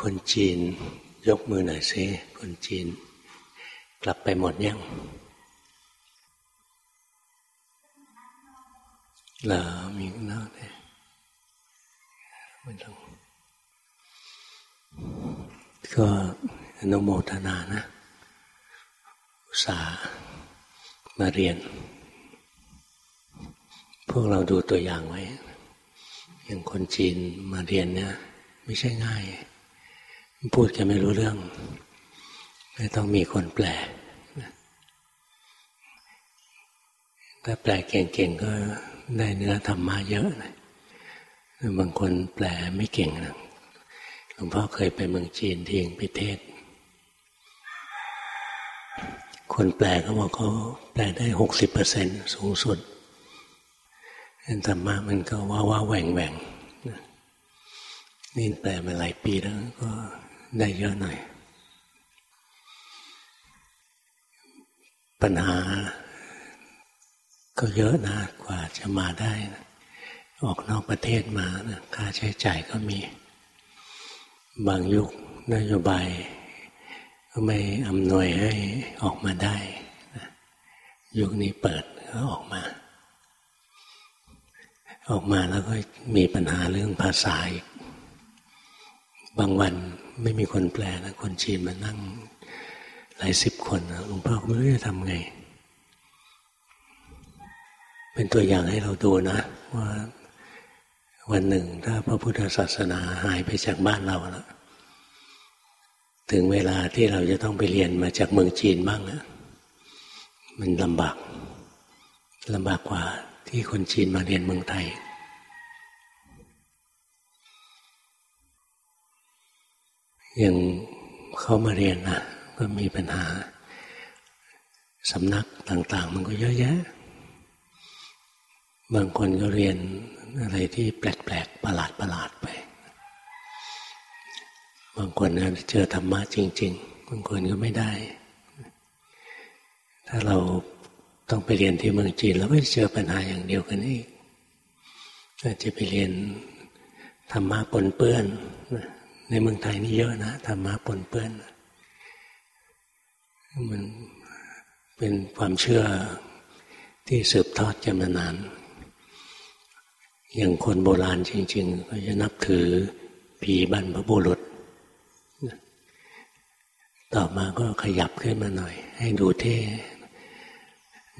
คนจีน ยกมือหน่อยซิคนจีน กลับไปหมดยังเหรอมีนอกเนี่ยไม่ต้องก็อนุโมทนานะอุตส่าห์มาเรียน พวกเราดูตัวอย่างไว้ อย่างคนจีนมาเรียนเนี่ย ไม่ใช่ง่าย พูดกันไม่รู้เรื่อง ไม่ต้องมีคนแปลถ้าแปลเก่งๆก็ได้เนื้อธรรมะเยอะนะบางคนแปลไม่เก่งนะหลวงพ่อเคยไปเมืองจีนทีงพิเทศ คนแปลเขาบอกเขาแปลได้หกสิบเปอร์เซ็นสูงสุดธรรมะมันก็ว่าว่าแหว่งแหว่งนี่แปลมาหลายปีแล้วก็ ได้เยอะหน่อย ปัญหา ก็เยอะนะกว่าจะมาได้นะออกนอกประเทศมานะค่าใช้จ่ายก็มี บางยุคนโยบายก็ไม่อำนวยให้ออกมาได้นะยุคนี้เปิดก็ออกมา ออกมาแล้วก็มีปัญหาเรื่องภาษาอีก บางวันไม่มีคนแปลนะคนจีนมานั่ง หลายสิบคนหลวงพ่อไม่รู้จะทำไง เป็นตัวอย่างให้เราดูนะ ว่าวันหนึ่งถ้าพระพุทธศาสนาหายไปจากบ้านเราแล้วถึงเวลาที่เราจะต้องไปเรียนมาจากเมืองจีนบ้างนะมันลำบากลำบากกว่าที่คนจีนมาเรียนเมืองไทย ยังเขามาเรียนนะก็มีปัญหาสำนักต่าง ๆ มันก็เยอะแยะ บางคนก็เรียนอะไรที่แปลกๆประหลาดๆไป บางคนนะเจอธรรมะจริง ๆ บางคนก็ไม่ได้ ถ้าเราต้องไปเรียนที่เมืองจีนเราก็จะเจอปัญหาอย่างเดียวกันอีกอาจจะไปเรียนธรรมะปนเปื้อน ในเมืองไทยนี่เยอะนะธรรมะปนเปื้อน มันเป็นความเชื่อที่สืบทอดกันมานาน อย่างคนโบราณจริงๆก็จะนับถือผีบรรพบุรุษ ต่อมาก็ขยับขึ้นมาหน่อย ให้ดูเท่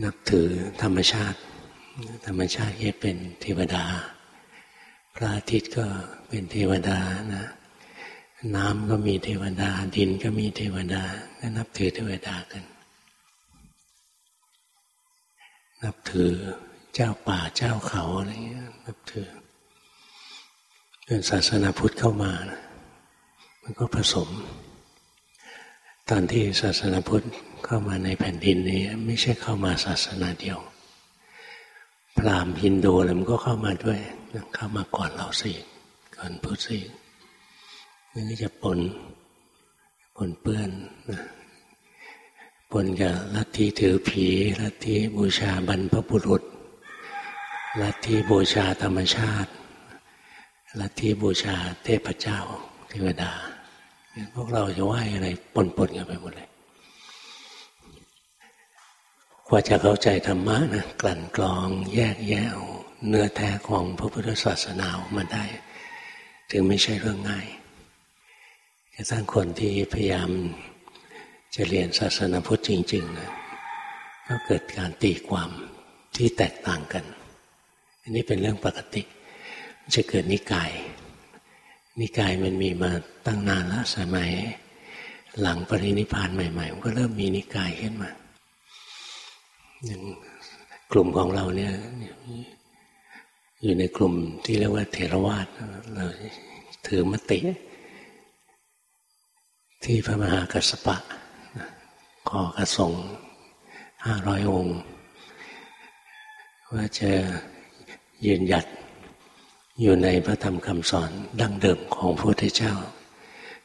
นับถือธรรมชาติ ธรรมชาติจะเป็นเทวดา พระอาทิตย์ก็เป็นเทวดานะ น้ำก็มีเทวดา ดินก็มีเทวดาก็นับถือเทวดากัน นับถือเจ้าป่าเจ้าเขาอะไรเงี้ยนับถือจนศาสนาพุทธเข้ามานะมันก็ผสม ตอนที่ศาสนาพุทธเข้ามาในแผ่นดินนี้ ไม่ใช่เข้ามาศาสนาเดียว พราหมณ์ฮินดูอะไรมันก็เข้ามาด้วย เข้ามาก่อนเราสิก่อนพุทธสิ มันก็จะปนปนเปื้อนนะปนกับลัทธิถือผีลัทธิบูชาบรรพบุรุษลัทธิบูชาธรรมชาติลัทธิบูชาเทพเจ้าเทวดา พวกเราจะไหวอะไรปนปนกันไปหมดเลยกว่าจะเข้าใจธรรมะนะกลั่นกรองแยกแยะเนื้อแท้ของพระพุทธศาสนาออกมาได้ ถึงไม่ใช่เรื่องง่าย ทั่งคนที่พยายามจะเรียนศาสนาพุทธจริงๆนะก็เกิดการตีความที่แตกต่างกัน อันนี้เป็นเรื่องปกติ จะเกิดนิกาย นิกายมันมีมาตั้งนานแล้วสมัย หลังปรินิพานใหม่ๆมันก็เริ่มมีนิกายขึ้นมาอย่างกลุ่มของเราเนี่ยอยู่ในกลุ่มที่เรียกว่าเทรวาสเราถือมติ ที่พระมหากัสปะขอกระสงห้าร้อยองค์ ว่าจะยืนหยัดอยู่ในพระธรรมคำสอนดั้งเดิมของพระพุทธเจ้า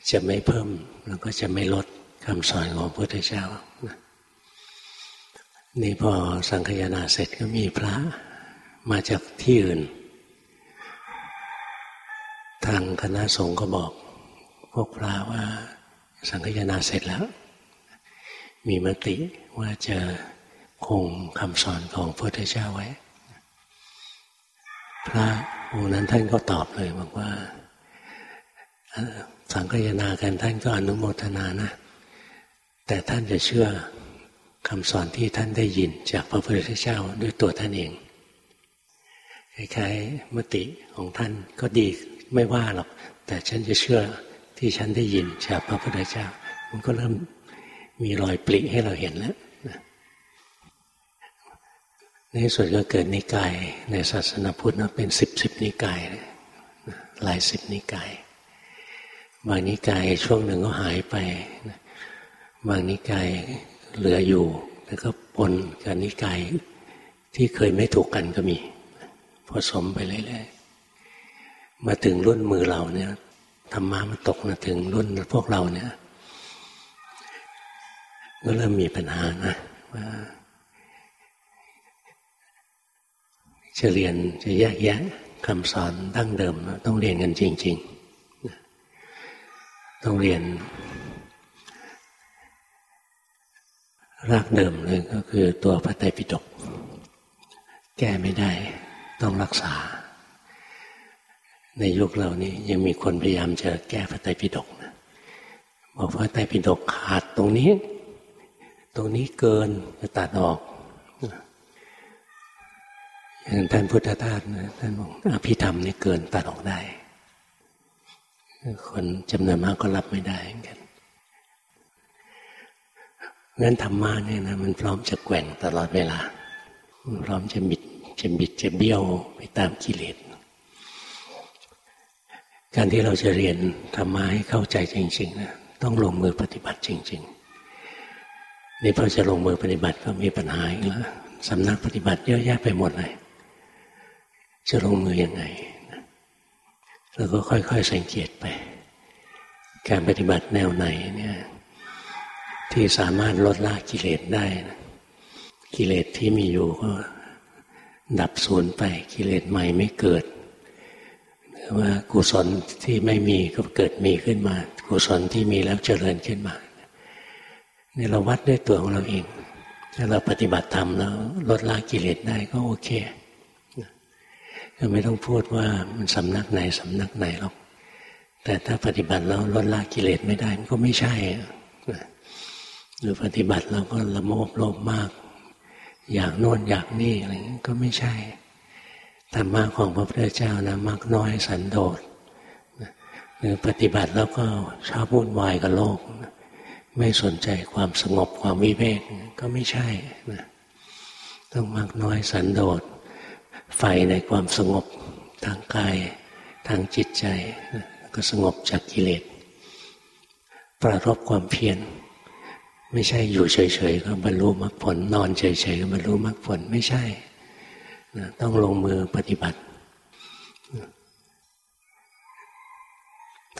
จะไม่เพิ่มแล้วก็จะไม่ลดคำสอนของพระพุทธเจ้านี่พอสังคยนาเสร็จก็มีพระมาจากที่อื่น ทางคณะสงฆ์ก็บอก พวกพระว่า สังฆยนาเสร็จแล้ว มีมติว่าจะคงคำสอนของพระพุทธเจ้าไว้ พระองค์นั้นท่านก็ตอบเลยบอกว่า สังฆยนากันท่านก็อนุโมทนานะ แต่ท่านจะเชื่อคำสอนที่ท่านได้ยินจากพระพุทธเจ้าด้วยตัวท่านเองคล้ายๆมติของท่านก็ดีไม่ว่าหรอก แต่ฉันจะเชื่อ ที่ฉันได้ยินจากพระพุทธเจ้า มันก็เริ่มมีรอยปลิให้เราเห็นแล้วในส่วนก็เกิดนิกายในศาสนาพุทธนะเป็นสิบสิบนิกายหลายสิบนิกาย บางนิกายช่วงหนึ่งก็หายไป บางนิกายเหลืออยู่ แล้วก็ปนกับนิกายที่เคยไม่ถูกกันก็มีผสมไปเรื่อยๆมาถึงรุ่นมือเราเนี่ย ธรรมะมาตกมาถึงรุ่นพวกเราเนี่ย ก็เริ่มมีปัญหานะว่าจะเรียนจะแยกแยะคำสอนดั้งเดิม ต้องเรียนกันจริง ๆ ต้องเรียน รากเดิมเลยก็คือตัวพระไตรปิฎกแก้ไม่ได้ต้องรักษา ในยุคเรานี่ยังมีคนพยายามจะแก้พระไตรปิฎกนะบอกพระไตรปิฎกขาดตรงนี้ ตรงนี้เกินจะตัดออกอย่างท่านพุทธทาสนะท่านบอกอภิธรรมนี่เกินตัดออกได้ คนจำนวนมากก็รับไม่ได้เหมือนกันงั้นธรรมะเนี่ยนะมันพร้อมจะแกว่งตลอดเวลาพร้อมจะบิดจะบิดจะเบี้ยวไปตามกิเลส การที่เราจะเรียนธรรมะให้เข้าใจจริง ๆนะต้องลงมือปฏิบัติจริง ๆ นี่พอจะลงมือปฏิบัติก็มีปัญหาอีกแล้วสำนักปฏิบัติเยอะแยะไปหมดเลย จะลงมือยังไงเราก็ค่อย ๆ สังเกตไป การปฏิบัติแนวไหนเนี่ยที่สามารถลดละกิเลสได้นะกิเลสที่มีอยู่ก็ดับสูญไปกิเลสใหม่ไม่เกิด ว่ากุศลที่ไม่มีก็เกิดมีขึ้นมา กุศลที่มีแล้วเจริญขึ้นมาเนี่เราวัดด้วยตัวของเราเองถ้าเราปฏิบัติธรรมแล้วลดละกิเลสได้ก็โอเคก็ไม่ต้องพูดว่ามันสำนักไหนสำนักไหนหรอกแต่ถ้าปฏิบัติแล้วลดละกิเลสไม่ได้มันก็ไม่ใช่หรือปฏิบัติแล้วก็ละโมบโลภมาก อยากโน่นอยากนี่อะไรก็ไม่ใช่ ธรรมะของพระพุทธเจ้านะมักน้อยสันโดษหรือปฏิบัติแล้วก็ชอบวุ่นวายกับโลก ไม่สนใจความสงบความวิเวกก็ไม่ใช่นะต้องมักน้อยสันโดษไฟในความสงบทางกายทางจิตใจก็สงบจากกิเลสประรบความเพียรไม่ใช่อยู่เฉยๆก็บรรลุมรรคผลนอนเฉยๆก็บรรลุมรรคผลไม่ใช่ ต้องลงมือปฏิบัติ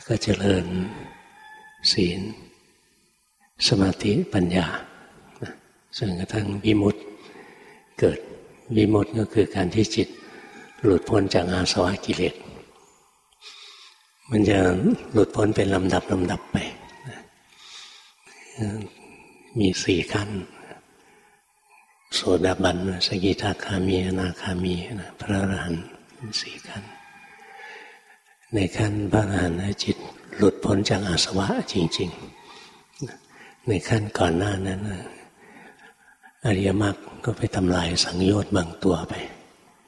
ก็เจริญศีล สมาธิปัญญาจนกระทั่งวิมุตติเกิดวิมุตติก็คือการที่จิตหลุดพ้นจากอาสวะกิเลส มันจะหลุดพ้นเป็นลำดับลำดับไป มีสี่ขั้น โสดาบันสกิทาคามีอนาคามีนะพระอรหันต์สี่ขั้น ในขั้นพระอรหันต์จิตหลุดพ้นจากอาสวะจริง ๆ ในขั้นก่อนหน้านั้นอริยมรรคก็ไปทำลายสังโยชน์บางตัวไป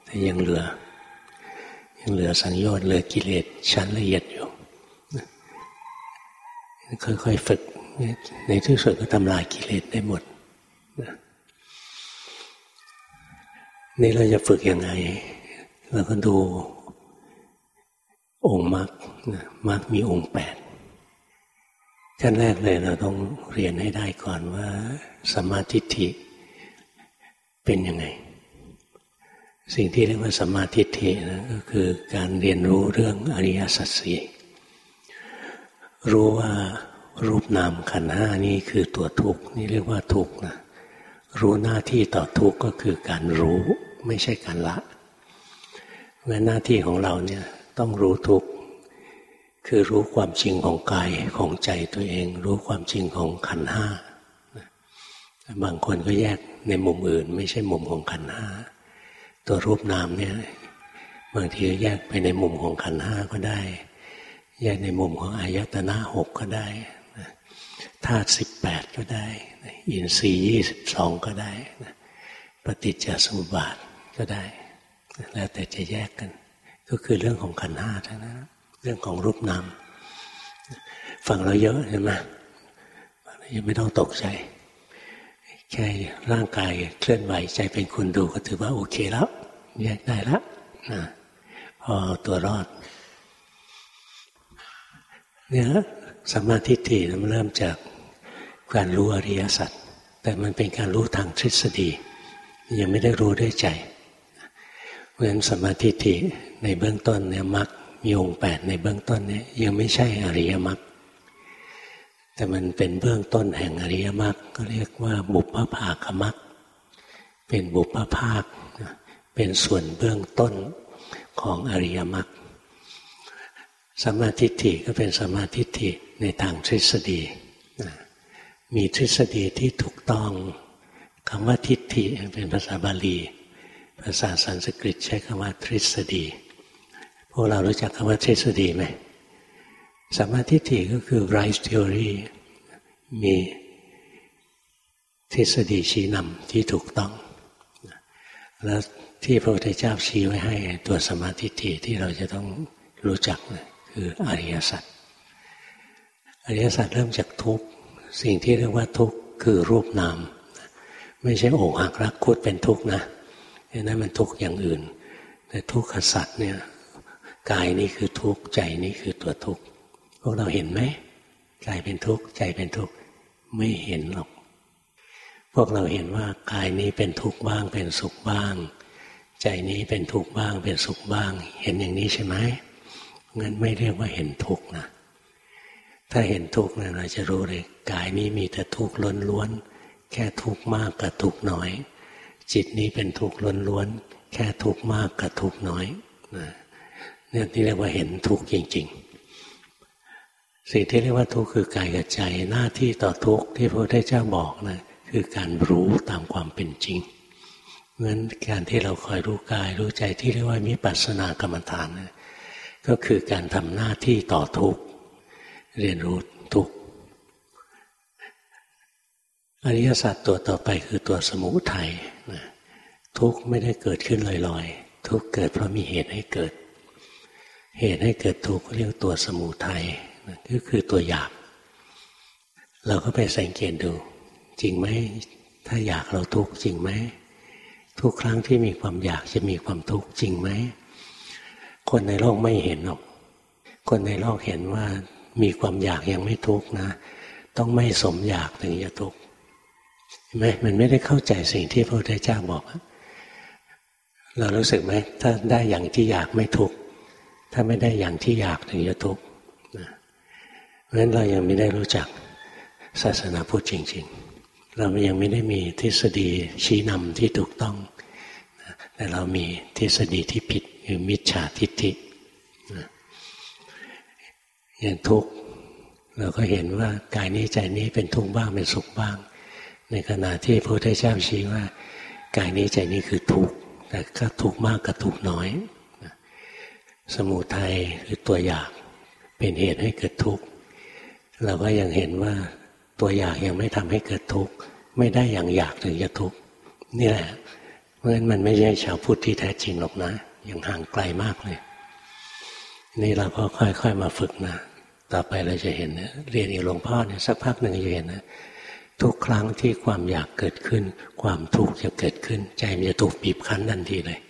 แต่ยังเหลือ ยังเหลือสังโยชน์เหลือกิเลสชั้นละเอียดอยู่ค่อยๆฝึก ในที่สุดก็ทำลายกิเลสได้หมด นี่เราจะฝึกยังไงเราก็ดูองค์มรรคมรรคมีองค์แปดขั้นแรกเลยเราต้องเรียนให้ได้ก่อนว่าสมาธิิเป็นยังไง สิ่งที่เรียกว่าสมาธิินะก็คือการเรียนรู้เรื่องอริยสัจสี่รู้ว่ารูปนามขันห้านี่คือตัวทุกข์นี่เรียกว่าทุกข์นะรู้หน้าที่ต่อทุกข์ก็คือการรู้ ไม่ใช่การละเพราะหน้าที่ของเราเนี่ยต้องรู้ทุกข์คือรู้ความจริงของกายของใจตัวเอง รู้ความจริงของขันห้าบางคนก็แยกในมุมอื่น ไม่ใช่มุมของขันห้าตัวรูปนามเนี่ยบางทีแยกไปในมุมของขันห้าก็ได้ แยกในมุมของอายตนะหกก็ได้ธาตุสิบแปดก็ได้ อินทรีย์ยี่สิบสองก็ได้ปฏิจจสมุปบาท ก็ได้ แล้วแต่จะแยกกัน ก็คือเรื่องของขันห้าทั้งนั้นเรื่องของรูปนามฟังเราเยอะเห็นไหมยังไม่ต้องตกใจ แค่ร่างกายเคลื่อนไหวใจเป็นคนดูก็ถือว่าโอเคแล้ว แยกได้แล้วนะพอตัวรอด เนี่ยสมาธิฏฐิมันเริ่มจากการรู้อริยสัจแต่มันเป็นการรู้ทางทฤษฎี ยังไม่ได้รู้ด้วยใจ ราะฉะนั้นสมาธิิในเบื้องต้นเนี่ยมักมีองค์แปดในเบื้องต้นเนี่ยยังไม่ใช่อริยมรรคแต่มันเป็นเบื้องต้นแห่งอริยมรรคก็เรียกว่า บุพภาคมรรคเป็นบุพภาค เป็นส่วนเบื้องต้นของอริยมรรคสมาธิฏฐิก็เป็นสมาธิฏฐิในทางทฤษฎี มีทฤษฎีที่ถูกต้องคำว่าทิฏฐิเป็นภาษาบาลี ภาษาสันสกฤตใช้คำว่าทฤษฎี พวกเรารู้จักคำว่าทฤษฎีไหมสมาธิฏฐิก็คือ right theory มีทฤษฎีชี้นำที่ถูกต้อง แล้วที่พระพุทธเจ้าชี้ไว้ให้ตัวสมาธิฏฐิที่เราจะต้องรู้จักนะคืออริยสัจอริยสัจเริ่มจากทุกสิ่งที่เรียกว่าทุกคือรูปนาม ไม่ใช่อกหักรักคุดเป็นทุกนะ นั่นมันทุกอย่างอื่น แต่ทุกขสัจเนี่ยกายนี้คือทุกข์ใจนี้คือตัวทุกข์พวกเราเห็นไหมกายเป็นทุกข์ใจเป็นทุกข์ไม่เห็นหรอก พวกเราเห็นว่ากายนี้เป็นทุกข์บ้างเป็นสุขบ้าง ใจนี้เป็นทุกข์บ้างเป็นสุขบ้าง เห็นอย่างนี้ใช่ไหมงั้นไม่เรียกว่าเห็นทุกข์นะถ้าเห็นทุกข์นะเราจะรู้เลยกายนี้มีแต่ทุกข์ล้วนๆแค่ทุกข์มากกับทุกข์น้อย จิตนี้เป็นทุกข์ล้วนๆแค่ทุกข์มากกับทุกข์น้อยนะเนี่ยที่เรียกว่าเห็นทุกข์จริง ๆ สิ่งที่เรียกว่าทุกข์คือกายกับใจหน้าที่ต่อทุกข์ที่พระพุทธเจ้าบอกนะคือการรู้ตามความเป็นจริงเพราะฉะนั้นการที่เราคอยรู้กายรู้ใจที่เรียกว่ามิปัสสนากรรมฐานนะก็คือการทำหน้าที่ต่อทุกข์เรียนรู้ทุกข์ อริยสัจตัวต่อไปคือตัวสมุทัยทุกข์ไม่ได้เกิดขึ้นลอยๆ ทุกข์เกิดเพราะมีเหตุให้เกิด เหตุให้เกิดทุกข์เรียกตัวสมุทัยก็คือตัวอยาก เราก็ไปสังเกตดู จริงไหมถ้าอยากเราทุกข์จริงไหมทุกครั้งที่มีความอยากจะมีความทุกข์จริงไหมคนในโลกไม่เห็นหรอก คนในโลกเห็นว่ามีความอยากยังไม่ทุกข์นะ ต้องไม่สมอยากถึงจะทุกข์ ไหมมันไม่ได้เข้าใจสิ่งที่พระพุทธเจ้าบอก เรารู้สึกไหมถ้าได้อย่างที่อยากไม่ทุกข์ถ้าไม่ได้อย่างที่อยากถึงจะทุกข์เพราะฉะนั้นเรายังไม่ได้รู้จักศาสนาพุทธจริง ๆ เรายังไม่ได้มีทฤษฎีชี้นำที่ถูกต้อง แต่เรามีทฤษฎีที่ผิดคือมิจฉาทิฏฐิอย่างทุกข์เราก็เห็นว่ากายนี้ใจนี้เป็นทุกข์บ้างเป็นสุขบ้าง ในขณะที่พระพุทธเจ้าชี้ว่ากายนี้ใจนี้คือทุกข์แต่ก็ทุกข์มากกับทุกข์น้อย สมุทัยคือตัวอยากเป็นเหตุให้เกิดทุกข์เราก็ยังเห็นว่าตัวอยากยังไม่ทำให้เกิดทุกข์ไม่ได้อย่างอยากถึงจะทุกข์นี่แหละเพราะฉะนั้นมันไม่ใช่ชาวพุทธที่แท้จริงหรอกนะยังห่างไกลมากเลย นี่เราก็ค่อยๆมาฝึกนะต่อไปเราจะเห็นนะเรียนอีกหลวงพ่อเนี่ยสักพักหนึ่งจะเห็นนะ ทุกครั้งที่ความอยากเกิดขึ้น ความทุกข์จะเกิดขึ้น ใจมันจะถูกบีบคั้นทันทีเลย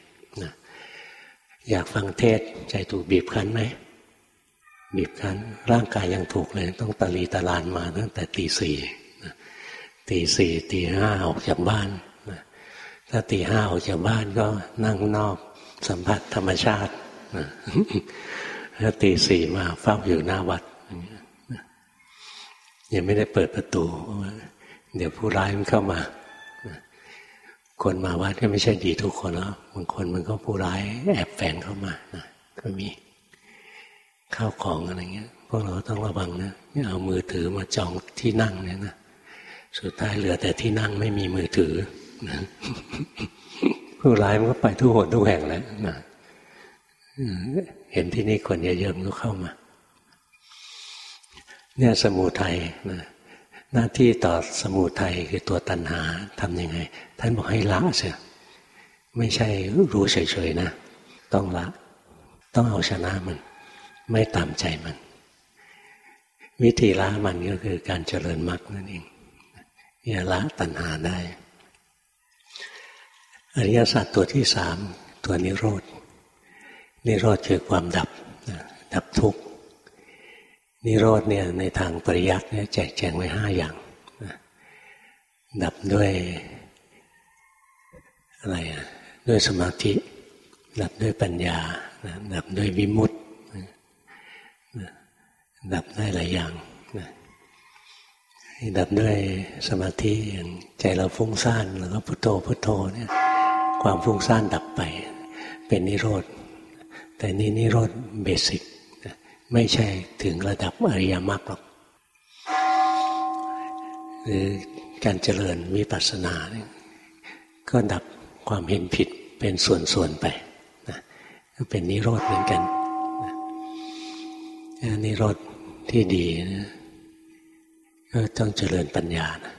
อยากฟังเทศใจถูกบีบคั้นไหมบีบคั้น ร่างกายยังถูกเลย ต้องตะลีตะลานมาตั้งแต่ตีสี่ตีสี่ตีห้าออกจากบ้านถ้าตีห้าออกจากบ้านก็นั่งนอก สัมผัสธรรมชาติถ้าตีสี่มาเฝ้าอยู่หน้าวัดยังไม่ได้เปิดประตู เดี๋ยวผู้ร้ายมันเข้ามา คนมาวัดก็ไม่ใช่ดีทุกคนแล้วบางคนมันก็ผู้ร้ายแอบแฝงเข้ามานะก็มีข้าวของอะไรเงี้ย พวกเราต้องระวังนะไม่เอามือถือมาจองที่นั่งเนี่ยนะสุดท้ายเหลือแต่ที่นั่งไม่มีมือถือผู้ร้ายมันก็ไปทุกหนทุกแห่งแล้วนะเห็นที่นี่คนเยอะๆมันก็เข้ามา เนี่ยสมุทัยนะ หน้าที่ต่อสมุทัยคือตัวตัณหาทำยังไง ท่านบอกให้ละเสียไม่ใช่รู้เฉยๆนะ ต้องละ ต้องเอาชนะมัน ไม่ตามใจมัน วิธีละมันก็คือการเจริญมรรคนั่นเองอย่าละตัณหาได้ อริยสัจตัวที่สามตัวนิโรธนิโรธคือความดับดับทุกข์ นิโรธเนี่ยในทางปริยัติเนี่ยแจกแจงไว้ห้าอย่าง ดับด้วยอะไรอะด้วยสมาธิ ดับด้วยปัญญา ดับด้วยวิมุตติดับได้หลายอย่างดับด้วยสมาธิอย่างใจเราฟุ้งซ่านแล้วก็พุโทโธพุโทโธเนี่ยความฟุ้งซ่านดับไป เป็นนิโรธ แต่นี่นิโรธเบสิก ไม่ใช่ถึงระดับอริยมรรคหรอกหรือการเจริญวิปัสสนาเนี่ยก็ดับความเห็นผิดเป็นส่วนๆไปนะก็เป็นนิโรธเหมือนกันนะนิโรธที่ดีนะก็ต้องเจริญปัญญานะ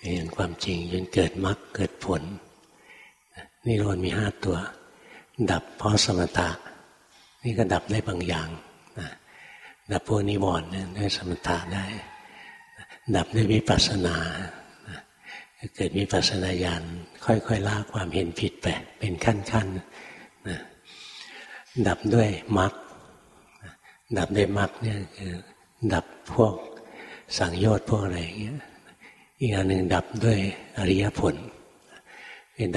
เห็นความจริงจนเกิดมรรคเกิดผลนิโรธมีห้าตัว ดับเพราะสมถะนี่ก็ดับได้บางอย่าง ดับพวกนิวรณ์ด้วยสมถะได้ ดับด้วยวิปัสสนาเกิดวิปัสสนาญาณค่อยๆลาความเห็นผิดไปเป็นขั้นๆนะดับด้วยมรรคดับด้วยมรรคเนี่ยคือดับพวกสังโยชน์พวกอะไรอย่างเงี้ยอีกอันหนึ่งดับด้วยอริยผล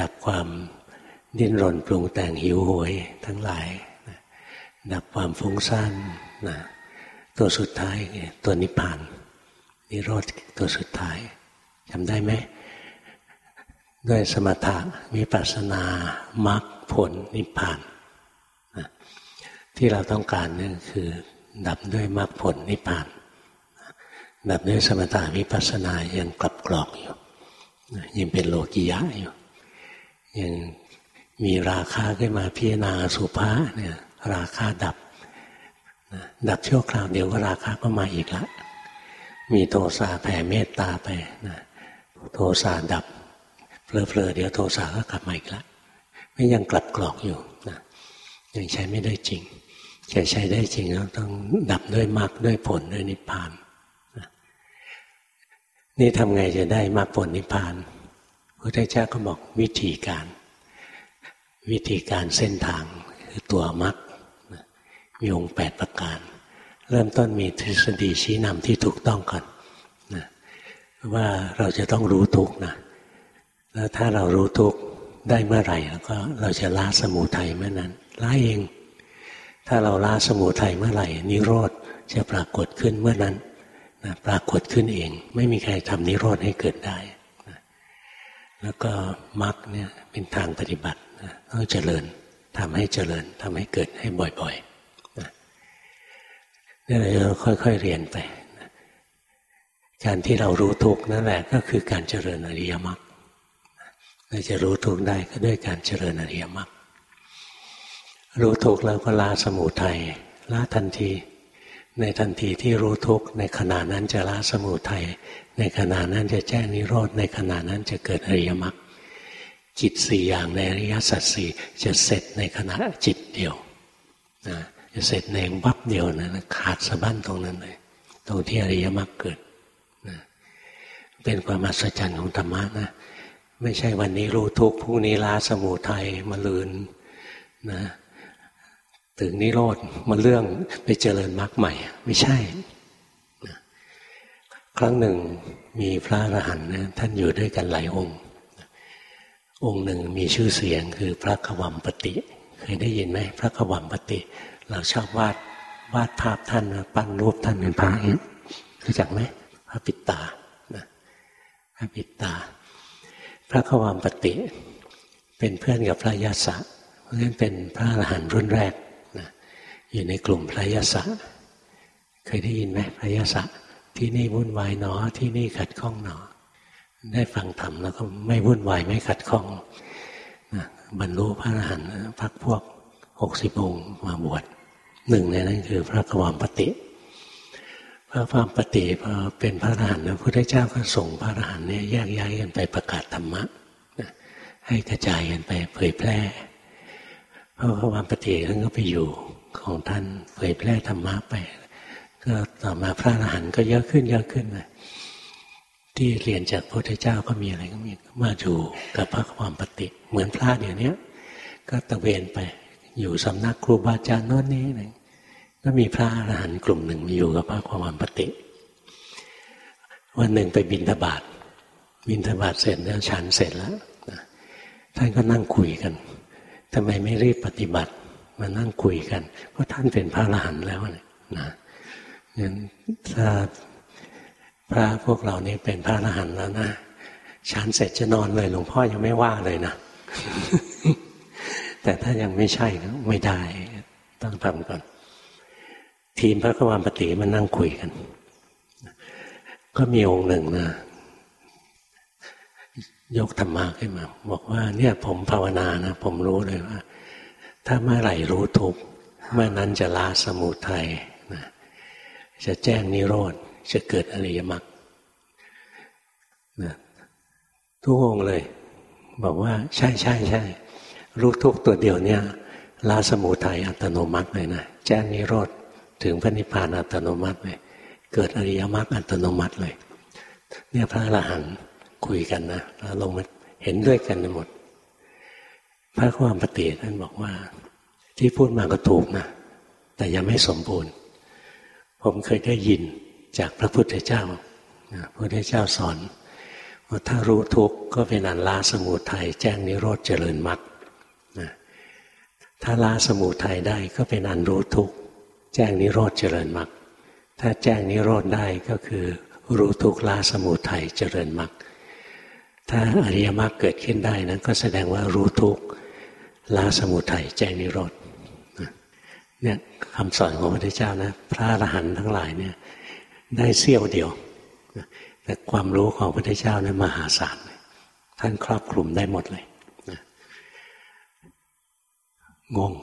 ดับความดิ้นรนปรุงแต่งหิวโหยทั้งหลาย ดับความฟุ้งซ่านนะ ตัวสุดท้ายตัวนิพพาน นิโรธตัวสุดท้ายจำได้ไหมด้วยสมถะวิปัสสนามรรคผลนิพพานนะที่เราต้องการนั่นคือ ดับด้วยมรรคผลนิพพาน ดับด้วยสมถะวิปัสสนายังกลับกรอกอยู่ยังเป็นโลกิยะอยู่ยังมีราคาขึ้นมาพิจารณาสุภาเนี่ยราคาดับ ดับชั่วคราวเดี๋ยวก็ราคาก็มาอีกละ มีโทสะแผ่เมตตาไปนะโทสะดับเพลอๆเดี๋ยวโทสะก็กลับมาอีกละไม่ยังกลับกรอกอยู่นะยังใช้ไม่ได้จริงจะใช้ได้จริงแล้วต้องดับด้วยมรรคด้วยผลด้วยนิพพานนี่ทำไงจะได้มรรคผลนิพพานพระพุทธเจ้าก็บอกวิธีการ วิธีการเส้นทางคือตัวมรรค มีองค์แปดประการ เริ่มต้นมีทฤษฎีชี้นำที่ถูกต้องก่อนนะว่าเราจะต้องรู้ทุกนะแล้วถ้าเรารู้ทุกได้เมื่อไหร่แล้วก็เราจะละสมุทัยเมื่อนั้นละเอง ถ้าเราละสมุทัยเมื่อไหร่ นิโรธจะปรากฏขึ้นเมื่อนั้นนะปรากฏขึ้นเอง ไม่มีใครทำนิโรธให้เกิดได้นะแล้วก็มรรคเนี่ยเป็นทางปฏิบัตินะต้องเจริญทำให้เจริญทำให้เกิดให้บ่อย ๆ นี่เราจะค่อยๆเรียนไป การที่เรารู้ทุกนั่นแหละก็คือการเจริญอริยมรรคเราจะรู้ทุกได้ก็ด้วยการเจริญอริยมรรครู้ทุกแล้วก็ละสมุทัยละทันที ในทันทีที่รู้ทุกในขณะนั้นจะละสมุทัยในขณะนั้นจะแจ้งนิโรธในขณะนั้นจะเกิดอริยมรรคจิตสี่อย่างในอริยสัจสี่จะเสร็จในขณะจิตเดียวนะ จะเสร็จในวับเดียวนะขาดสะบั้นตรงนั้นเลย ตรงที่อริยมรรคเกิดนะเป็นความอัศจรรย์ของธรรมะนะไม่ใช่วันนี้รู้ทุกพรุ่งนี้ละสมุทัยมาลืนนะถึงนิโรธมันเรื่องไปเจริญมรรคใหม่ ไม่ใช่ครั้งหนึ่งมีพระอรหันต์นะท่านอยู่ด้วยกันหลายองค์ องค์หนึ่งมีชื่อเสียงคือพระขวัมปติ เคยได้ยินไหมพระขวัมปติ เราชอบวาดวาดภาพท่านปั้นรูปท่านเป็นพระรู้จักไหมพระปิตาพระปิตา พระขวัมปติเป็นเพื่อนกับพระยาศะเพราะฉะนั้นเป็นพระอรหันต์รุ่นแรกอยู่ในกลุ่มพระยศเคยได้ยินไหมพระยศที่นี่วุ่นวายหนอที่นี่ขัดข้องหนอ ได้ฟังธรรมแล้วก็ไม่วุ่นวายไม่ขัดข้องนะบรรลุพระอรหันต์พักพวก หกสิบองค์มาบวชหนึ่งในนั้นคือพระกวามปติพระความปฏิพอเป็นพระอรหันต์พระพุทธเจ้าก็ส่งพระอรหันต์เนี่ยแยกย้ายกันไปประกาศธรรมะให้กระจายกันไปเผยแพร่พระความปฏิท่านก็ไปอยู่ของท่านเผยแพร่ธรรมะไป ก็ต่อมาพระอรหันต์ก็เยอะขึ้นเยอะขึ้นเลยที่เรียนจากพระพุทธเจ้าก็มีอะไรก็มีมาอยู่กับพระความปฏิเหมือนพระเดี๋ยวนี้ก็ตะเวนไป อยู่สำนักครูบาอาจารย์โน่นนี่นะก็มีพระอรหันต์กลุ่มหนึ่งมาอยู่กับพระความปฏิวันหนึ่งไปบินทบาทบินทบาทเสร็จแล้วฉันเสร็จแล้วท่านก็นั่งคุยกันทำไมไม่รีบปฏิบัติ มานั่งคุยกัน เพราะท่านเป็นพระอรหันต์แล้วนะงั้นถ้าพระพวกเรานี่เป็นพระอรหันต์แล้วนะฉันเสร็จจะนอนเลยหลวงพ่อยังไม่ว่าเลยนะ แต่ถ้ายังไม่ใช่ก็ไม่ได้ ต้องทำก่อน ทีมพระกวามปฏิมันนั่งคุยกัน ก็มีองค์หนึ่งนะยกธรรมะขึ้นมา บอกว่า เนี่ย ผมภาวนานะผมรู้เลยว่า ถ้าเมื่อไหร่รู้ทุกเมื่อนั้นจะลาสมุทัยนะจะแจ้งนิโรธจะเกิดอริยมรรคนะทุกองเลย บอกว่า ใช่ใช่ใช่ รู้ทุกตัวเดียวเนี่ยลาสมุทัยอัตโนมัติเลยนะแจ้งนิโรธถึงพระนิพพานอัตโนมัติเลยเกิดอริยมรรคอัตโนมัติเลย เนี่ยพระอรหันต์คุยกันนะแล้วลงมาเห็นด้วยกันหมด พระความปฏิท่านบอกว่า ที่พูดมาก็ถูกนะแต่ยังไม่สมบูรณ์ ผมเคยได้ยินจากพระพุทธเจ้าพระพุทธเจ้าสอนว่าถ้ารู้ทุกข์ก็เป็นอันลาสมุทัยแจ้งนิโรธเจริญมรรค ถ้าลาสมุทัยได้ก็เป็นอันรู้ทุกข์แจ้งนิโรธเจริญมรรคถ้าแจ้งนิโรธได้ก็คือ รู้ทุกข์ลาสมุทัยเจริญมรรคถ้าอริยมรรคเกิดขึ้นได้นั้นก็แสดงว่ารู้ทุกข์ละสมุทัยแจ้งนิโรธเนี่ยคำสอนของพระพุทธเจ้านะพระอรหันต์ทั้งหลายเนี่ยได้เสี้ยวเดียว แต่ความรู้ของพระพุทธเจ้านั้นมหาศาลท่านครอบคลุมได้หมดเลย งง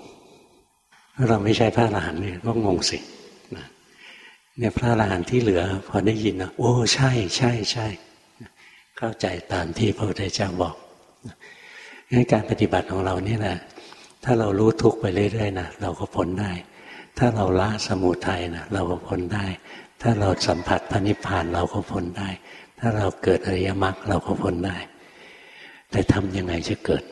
ถ้าเราไม่ใช่พระอรหันต์เนี่ยก็งงสิเนี่ยพระอรหันต์ที่เหลือ พอได้ยินนะโอ้ใช่ใช่ใช่เข้าใจตามที่พระพุทธเจ้าบอกงั้นการปฏิบัติของเรานี่แหละถ้าเรารู้ทุกไปเรื่อยๆนะเราก็พ้นได้ ถ้าเราละสมุทัยนะเราก็พ้นได้ ถ้าเราสัมผัสพระนิพพานเราก็พ้นได้ ถ้าเราเกิดอริยมรรคเราก็พ้นได้ แต่ทำยังไงจะเกิด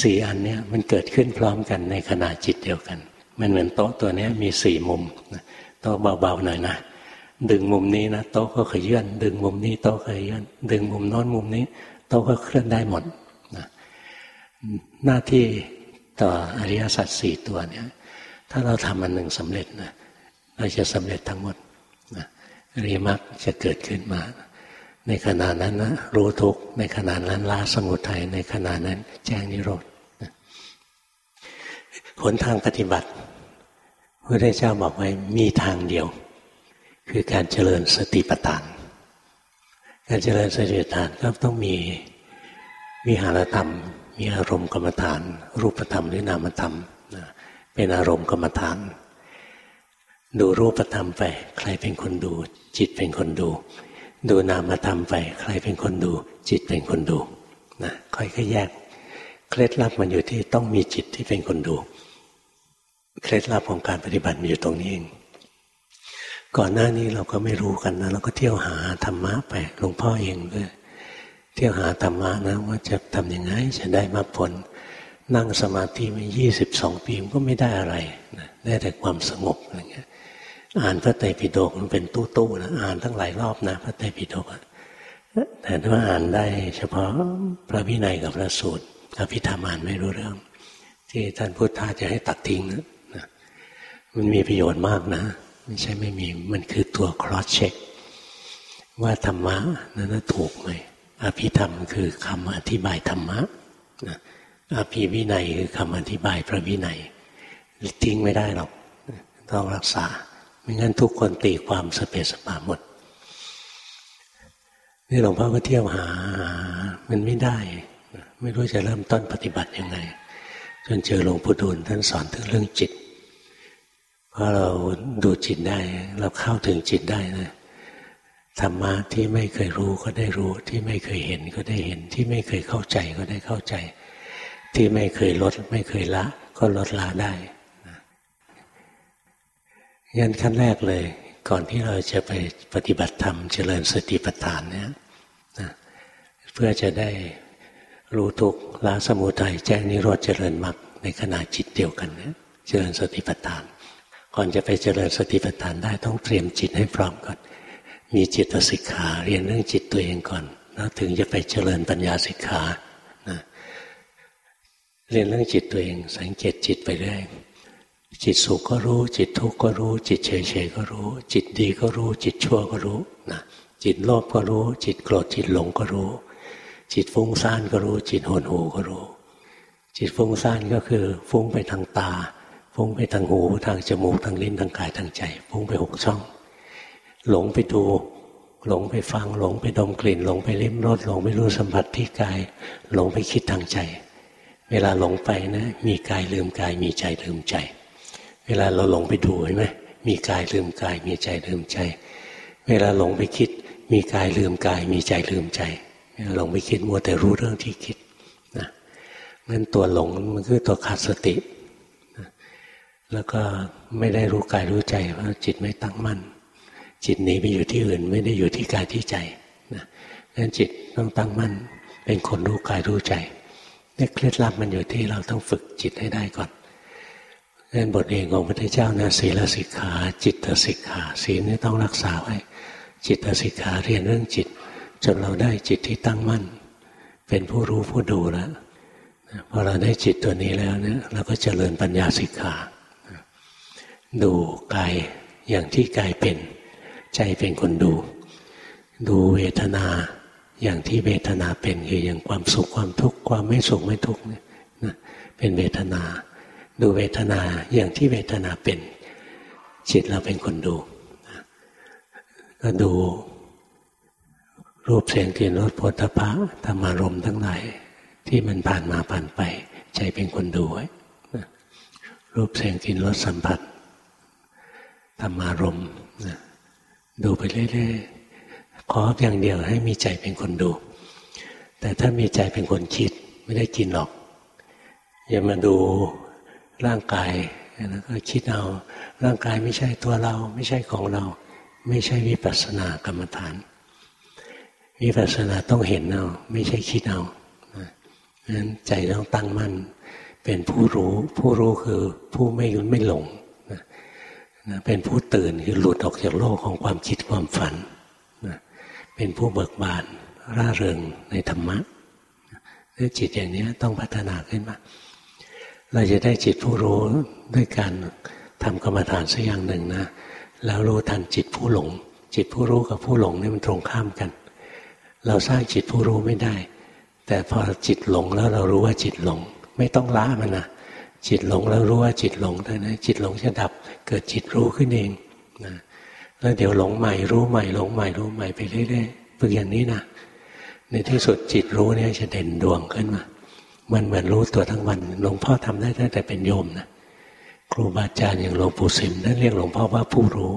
สี่อันเนี้ยมันเกิดขึ้นพร้อมกันในขณะจิตเดียวกัน มันเหมือนโต๊ะตัวนี้มีสี่มุมโต๊ะเบาๆหน่อยนะดึงมุมนี้นะโต๊ะก็ขยื่นดึงมุมนี้โต๊ะขยื่นดึงมุมโน้นมุมนี้ โต๊ะก็เคลื่อนได้หมดนะหน้าที่ต่ออริยสัจสี่ตัวเนี่ยถ้าเราทำอันหนึ่งสำเร็จนะเราจะสำเร็จทั้งหมดนะอริยมรรคจะเกิดขึ้นมา ในขณะนั้นนะรู้ทุกในขณะนั้นละสมุทัยในขณะนั้น แจ้งนิโรธผลทางปฏิบัติพระพุทธเจ้าบอกไว้มีทางเดียว คือการเจริญสติปัฏฐาน การเจริญสติปัฏฐานก็ต้องมีวิหารธรรม มีอารมณ์กรรมฐาน รูปธรรมหรือนามธรรมเป็นอารมณ์กรรมฐาน ดูรูปธรรมไป ใครเป็นคนดู จิตเป็นคนดู ดูนามธรรมไป ใครเป็นคนดู จิตเป็นคนดูนะค่อยๆแยก เคล็ดลับมันอยู่ที่ต้องมีจิตที่เป็นคนดู เคล็ดลับของการปฏิบัติมีอยู่ตรงนี้เองก่อนหน้านี้เราก็ไม่รู้กันนะเราก็เที่ยวหาธรรมะไปหลวงพ่อเองด้วยเที่ยวหาธรรมะนะ ว่าจะทำยังไงจะได้มรรคผล นั่งสมาธิมายี่สิบสองปีมันก็ไม่ได้อะไรนะได้แต่ความสงบอะไรเงี้ย อ่านพระไตรปิฎกมันเป็นตู้ๆนะอ่านทั้งหลายรอบนะพระไตรปิฎกแต่ถ้าอ่านได้เฉพาะพระวินัยกับพระสูตรอภิธรรมอ่านไม่รู้เรื่อง ที่ท่านพุทธาจะให้ตัดทิ้งนะมันมีประโยชน์มากนะ ไม่ใช่ไม่มีมันคือตัวครอสเช็คว่าธรรมะนั้นถูกไหมอภิธรรมคือคำอธิบายธรรมะอภิวินัยคือคำอธิบายพระวินัยทิ้งไม่ได้หรอก ต้องรักษา ไม่งั้นทุกคนตีความสเปสปาหมด นี่หลวงพ่อก็เที่ยวหา มันไม่ได้ ไม่รู้จะเริ่มต้นปฏิบัติยังไง จนเจอหลวงปู่ดูลท่านสอนถึงเรื่องจิตพอเราดูจิตได้ เราเข้าถึงจิตได้นะธรรมะที่ไม่เคยรู้ก็ได้รู้ ที่ไม่เคยเห็นก็ได้เห็น ที่ไม่เคยเข้าใจก็ได้เข้าใจ ที่ไม่เคยลด ไม่เคยละ ก็ลดละได้ งั้นขั้นแรกเลย ก่อนที่เราจะไปปฏิบัติธรรมเจริญสติปัฏฐานเนี่ยนะเพื่อจะได้รู้ทุกละสมุทัยแจ้งนิโรธเจริญมรรคในขณะจิตเดียวกันเนี่ยเจริญสติปัฏฐาน ก่อนจะไปเจริญสติปัฏฐานได้ต้องเตรียมจิตให้พร้อมก่อน มีจิตสิกขาเรียนเรื่องจิตตัวเองก่อนแล้วถึงจะไปเจริญปัญญาสิกขานะเรียนเรื่องจิตตัวเอง สังเกตจิตไปเรื่อย จิตสุขก็รู้ จิตทุกข์ก็รู้ จิตเฉยเฉยก็รู้ จิตดีก็รู้ จิตชั่วก็รู้นะจิตโลภก็รู้ จิตโกรธจิตหลงก็รู้ จิตฟุ้งซ่านก็รู้ จิตหดหูก็รู้ จิตฟุ้งซ่านก็คือ ฟุ้งไปทางตา ฟุ้งไปทางหูทางจมูกทางลิ้นทางกายทางใจ ฟุ้งไปหกช่อง หลงไปดูหลงไปฟังหลงไปดมกลิ่น หลงไปลิ้มรสหลงไปรู้สัมผัสที่กาย หลงไปคิดทางใจ เวลาหลงไปนะ มีกายลืมกายมีใจลืมใจ เวลาเราหลงไปดูเห็นไหมมีกายลืมกาย มีใจลืมใจ เวลาหลงไปคิด มีกายลืมกาย มีใจลืมใจหลงไปคิดมัวแต่รู้เรื่องที่คิดนะงั้นตัวหลงมันคือตัวขาดสติแล้วก็ไม่ได้รู้กายรู้ใจเพราะจิตไม่ตั้งมั่น จิตหนีไปอยู่ที่อื่น ไม่ได้อยู่ที่กายที่ใจนะงั้นจิตต้องตั้งมั่น เป็นคนรู้กายรู้ใจเนี่เคล็ดลับมันอยู่ที่เราต้องฝึกจิตให้ได้ก่อน นั่นบทเองของพระพุทธเจ้านะศีลสิกขา จิตสิกขาศีลนี่ต้องรักษาไว้ จิตสิกขาเรียนเรื่องจิต จนเราได้จิตที่ตั้งมั่น เป็นผู้รู้ผู้ดูแล้วพอเราได้จิตตัวนี้แล้วเนี่ยเราก็เจริญปัญญาสิกขาดูกายอย่างที่กายเป็น ใจเป็นคนดู ดูเวทนาอย่างที่เวทนาเป็นคืออย่างความสุขความทุกข์ความไม่สุขไม่ทุกข์เนี่ยนะเป็นเวทนา ดูเวทนาอย่างที่เวทนาเป็น จิตเราเป็นคนดู ก็ดูรูปเสียงกลิ่นรสโผฏฐพะธรรมารมทั้งหลายที่มันผ่านมาผ่านไป ใจเป็นคนดูไว้รูปเสียงกลิ่นรสสัมผัสธรรมารมดูไปเรื่อยๆขออย่างเดียวให้มีใจเป็นคนดู แต่ถ้ามีใจเป็นคนคิดไม่ได้กินหรอกอย่ามาดู ร่างกายแล้วก็คิดเอา ร่างกายไม่ใช่ตัวเรา ไม่ใช่ของเรา ไม่ใช่วิปัสสนากรรมฐาน วิปัสสนาต้องเห็นเอา ไม่ใช่คิดเอานั้นใจต้องตั้งมั่น เป็นผู้รู้ ผู้รู้คือผู้ไม่ไม่หลงเป็นผู้ตื่นคือหลุดออกจากโลกของความคิดความฝัน เป็นผู้เบิกบานร่าเริงในธรรมะด้วยจิตอย่างนี้ต้องพัฒนาขึ้นมา เราจะได้จิตผู้รู้ด้วยการทำกรรมฐานสักอย่างหนึ่งนะ แล้วรู้ทันจิตผู้หลง จิตผู้รู้กับผู้หลงนี่มันตรงข้ามกัน เราสร้างจิตผู้รู้ไม่ได้ แต่พอจิตหลงแล้วเรารู้ว่าจิตหลง ไม่ต้องละมันนะจิตหลงแล้วรู้ว่าจิตหลงได้นะจิตหลงจะดับเกิดจิตรู้ขึ้นเองนะแล้วเดี๋ยวหลงใหม่รู้ใหม่หลงใหม่รู้ใหม่ไปเรื่อยๆฝึกอย่างนี้นะในที่สุดจิตรู้เนี่ยจะเด่นดวงขึ้นมา มันเหมือนรู้ตัวทั้งวันหลวงพ่อทำได้ตั้งแต่เป็นโยมนะครูบาอาจารย์อย่างหลวงปู่สิมนั่นเรียกหลวงพ่อว่าผู้รู้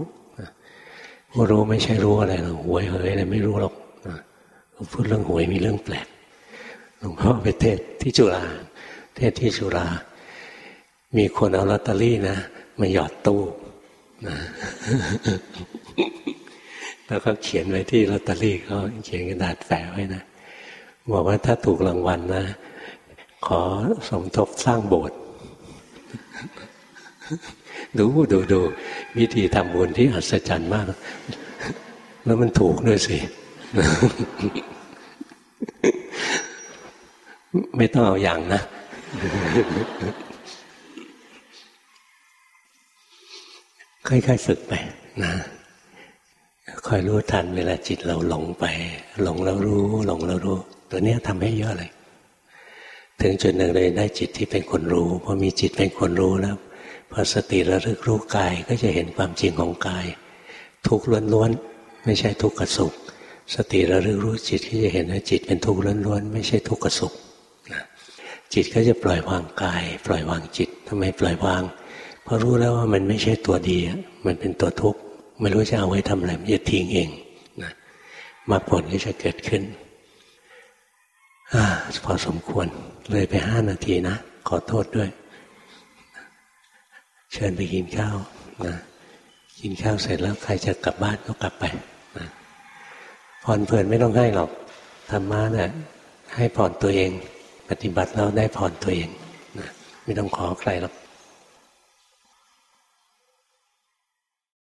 ผู้รู้ไม่ใช่รู้อะไรหรอกหวยเหยอะไรไม่รู้หรอกพูดเรื่องหวยมีเรื่องแปลกหลวงพ่อไปเทศที่จุฬาเทศที่จุฬามีคนเอาลอตเตอรี่นะมาหยอดตู้นะแล้วก็เขียนไว้ที่ลอตเตอรี่เขาเขียนกระดาษแฝงไว้นะบอกว่าถ้าถูกรางวัลนะ ขอสมทบสร้างโบสถ์ดูดูดูวิธีทำบุญที่อัศจรรย์มาก แล้วมันถูกด้วยสิ ไม่ต้องเอาอย่างนะ ค่อยๆฝึกไปนะคอยรู้ทันเวลาจิตเราหลงไป หลงแล้วรู้ หลงแล้วรู้ ตัวนี้ทำให้เยอะเลย ถึงจุดหนึ่งเลยได้จิตที่เป็นคนรู้พอมีจิตเป็นคนรู้แล้วพอสติระลึกรู้กายก็จะเห็นความจริงของกาย ทุกข์ล้วนๆไม่ใช่ทุกข์กับสุข สติระลึกรู้จิตที่จะเห็นว่าจิตเป็นทุกข์ล้วนๆไม่ใช่ทุกข์กับสุขจิตก็จะปล่อยวางกาย ปล่อยวางจิตทำไมปล่อยวาง เพราะรู้แล้วว่ามันไม่ใช่ตัวดีมันเป็นตัวทุกข์ไม่รู้จะเอาไว้ทำอะไรมันจะทิ้งเองนะมาผลก็จะเกิดขึ้น อพอสมควรเลยไปห้านาทีนะ ขอโทษด้วย เชิญไปกินข้าวนะกินข้าวเสร็จแล้วใครจะกลับบ้านก็กลับไปนะพรเพลินไม่ต้องให้หรอกธรรมะนะ่ะให้พรตัวเอง ปฏิบัติแล้วได้พรตัวเองนะไม่ต้องขอใครหรอก